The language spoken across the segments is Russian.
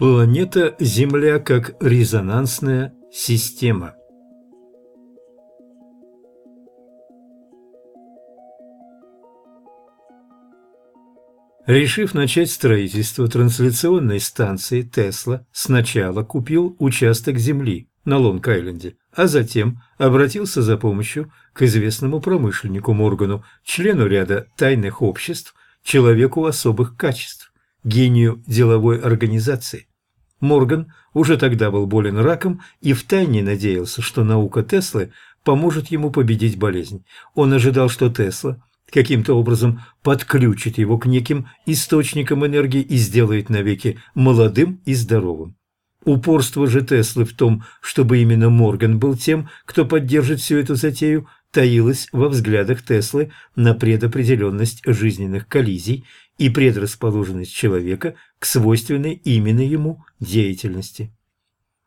Планета Земля как резонансная система. Решив начать строительство трансляционной станции, Тесла сначала купил участок земли на Лонг-Айленде, а затем обратился за помощью к известному промышленнику Моргану, члену ряда тайных обществ, человеку особых качеств, гению деловой организации. Морган уже тогда был болен раком и втайне надеялся, что наука Теслы поможет ему победить болезнь. Он ожидал, что Тесла каким-то образом подключит его к неким источникам энергии и сделает навеки молодым и здоровым. Упорство же Теслы в том, чтобы именно Морган был тем, кто поддержит всю эту затею, таилось во взглядах Теслы на предопределенность жизненных коллизий и предрасположенность человека к свойственной именно ему деятельности.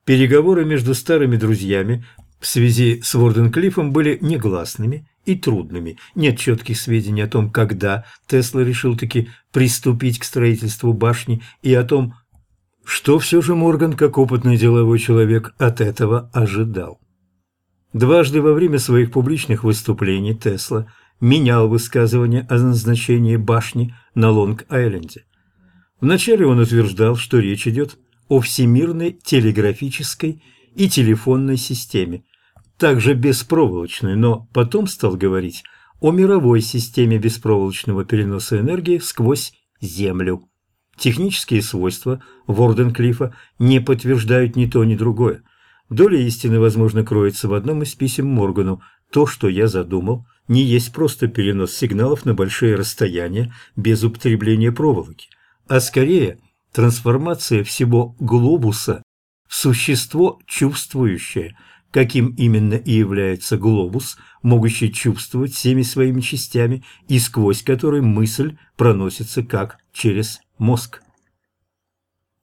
Переговоры между старыми друзьями в связи с Ворденклиффом были негласными и трудными. Нет четких сведений о том, когда Тесла решил таки приступить к строительству башни и о том, что все же Морган, как опытный деловой человек, от этого ожидал. Дважды во время своих публичных выступлений Тесла менял высказывания о назначении башни на Лонг-Айленде. Вначале он утверждал, что речь идет о всемирной телеграфической и телефонной системе, также беспроволочной, но потом стал говорить о мировой системе беспроволочного переноса энергии сквозь Землю. Технические свойства Ворденклифа не подтверждают ни то, ни другое. Доля истины, возможно, кроется в одном из писем Моргану. То, что я задумал, не есть просто перенос сигналов на большие расстояния без употребления проволоки, а скорее трансформация всего глобуса в существо чувствующее, каким именно и является глобус, могущий чувствовать всеми своими частями и сквозь который мысль проносится как через мозг.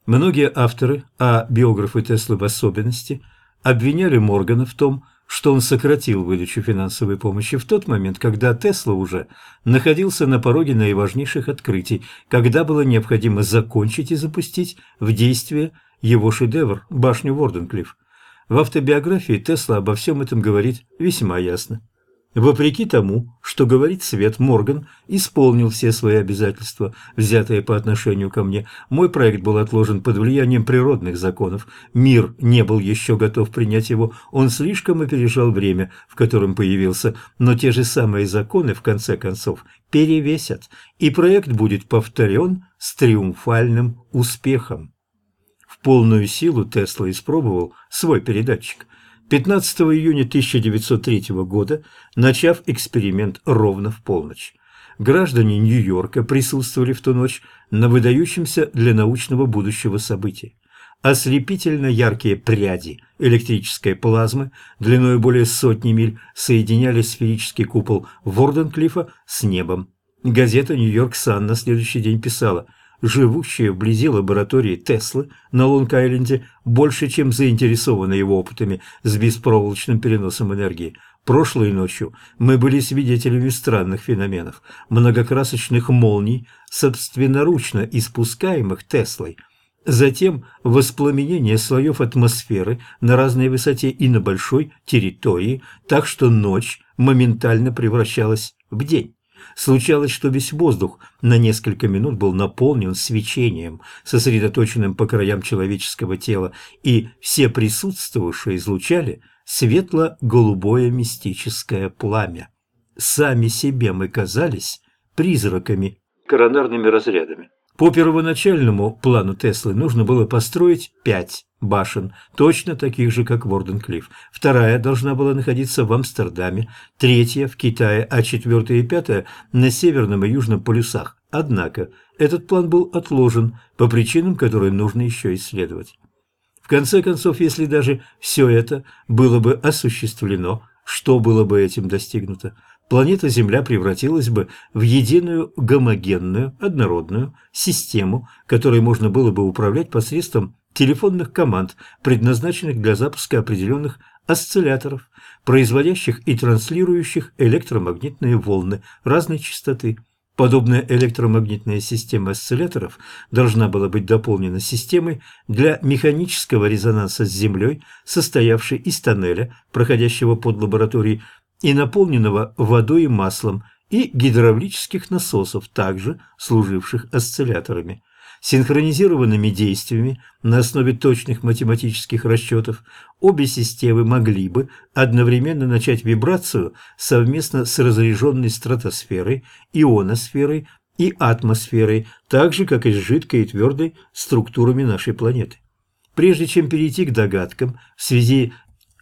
Многие авторы, а биографы Теслы в особенности, обвиняли Моргана в том, что он сократил выдачу финансовой помощи в тот момент, когда Тесла уже находился на пороге наиважнейших открытий, когда было необходимо закончить и запустить в действие его шедевр «Башню Ворденклифф». В автобиографии Тесла обо всем этом говорит весьма ясно. Вопреки тому, что говорит Свет, Морган исполнил все свои обязательства, взятые по отношению ко мне. Мой проект был отложен под влиянием природных законов. Мир не был еще готов принять его, он слишком опережал время, в котором появился. Но те же самые законы, в конце концов, перевесят, и проект будет повторен с триумфальным успехом. В полную силу Тесла испробовал свой передатчик. 15 июня 1903 года, начав эксперимент ровно в полночь. Граждане Нью-Йорка присутствовали в ту ночь на выдающемся для научного будущего событии. Ослепительно яркие пряди электрической плазмы длиной более сотни миль соединяли сферический купол Ворденклифа с небом. Газета «Нью-Йорк Сан» на следующий день писала – живущие вблизи лаборатории Теслы на Лонг-Айленде, больше, чем заинтересованы его опытами с беспроволочным переносом энергии. Прошлой ночью мы были свидетелями странных феноменов, многокрасочных молний, собственноручно испускаемых Теслой. Затем воспламенение слоев атмосферы на разной высоте и на большой территории, так что ночь моментально превращалась в день. Случалось, что весь воздух на несколько минут был наполнен свечением, сосредоточенным по краям человеческого тела, и все присутствующие излучали светло-голубое мистическое пламя. Сами себе мы казались призраками, коронарными разрядами. По первоначальному плану Теслы нужно было построить пять башен, точно таких же, как Ворденклифф. Вторая должна была находиться в Амстердаме, третья в Китае, а четвертая и пятая на северном и южном полюсах. Однако этот план был отложен по причинам, которые нужно еще исследовать. В конце концов, если даже все это было бы осуществлено, что было бы этим достигнуто? Планета Земля превратилась бы в единую гомогенную, однородную систему, которой можно было бы управлять посредством телефонных команд, предназначенных для запуска определенных осцилляторов, производящих и транслирующих электромагнитные волны разной частоты. Подобная электромагнитная система осцилляторов должна была быть дополнена системой для механического резонанса с Землей, состоявшей из тоннеля, проходящего под лабораторией, и наполненного водой и маслом, и гидравлических насосов, также служивших осцилляторами. Синхронизированными действиями на основе точных математических расчетов обе системы могли бы одновременно начать вибрацию совместно с разряженной стратосферой, ионосферой и атмосферой, так же, как и с жидкой и твердой структурами нашей планеты. Прежде чем перейти к догадкам в связи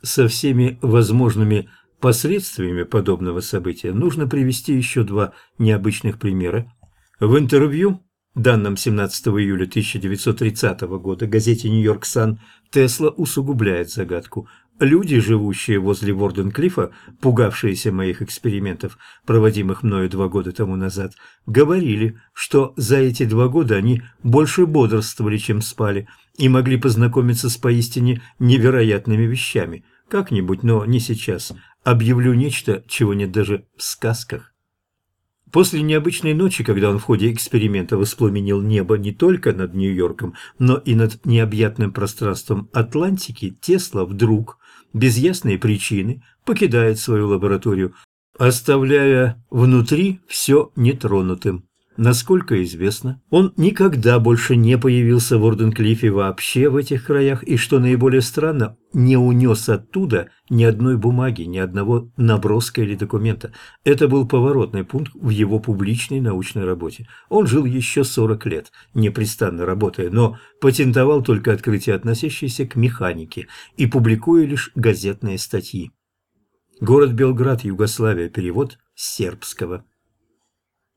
со всеми возможными последствиями подобного события, нужно привести еще два необычных примера. В интервью данном 17 июля 1930 года газете «Нью-Йорк Сан» Тесла усугубляет загадку. Люди, живущие возле Ворден-Клиффа, пугавшиеся моих экспериментов, проводимых мною два года тому назад, говорили, что за эти два года они больше бодрствовали, чем спали, и могли познакомиться с поистине невероятными вещами. Как-нибудь, но не сейчас. Объявлю нечто, чего нет даже в сказках. После необычной ночи, когда он в ходе эксперимента воспламенил небо не только над Нью-Йорком, но и над необъятным пространством Атлантики, Тесла вдруг, без ясной причины, покидает свою лабораторию, оставляя внутри все нетронутым. Насколько известно, он никогда больше не появился в Орденклифе вообще в этих краях, и, что наиболее странно, не унес оттуда ни одной бумаги, ни одного наброска или документа. Это был поворотный пункт в его публичной научной работе. Он жил еще 40 лет, непрестанно работая, но патентовал только открытия, относящиеся к механике, и публикуя лишь газетные статьи. Город Белград, Югославия, перевод сербского.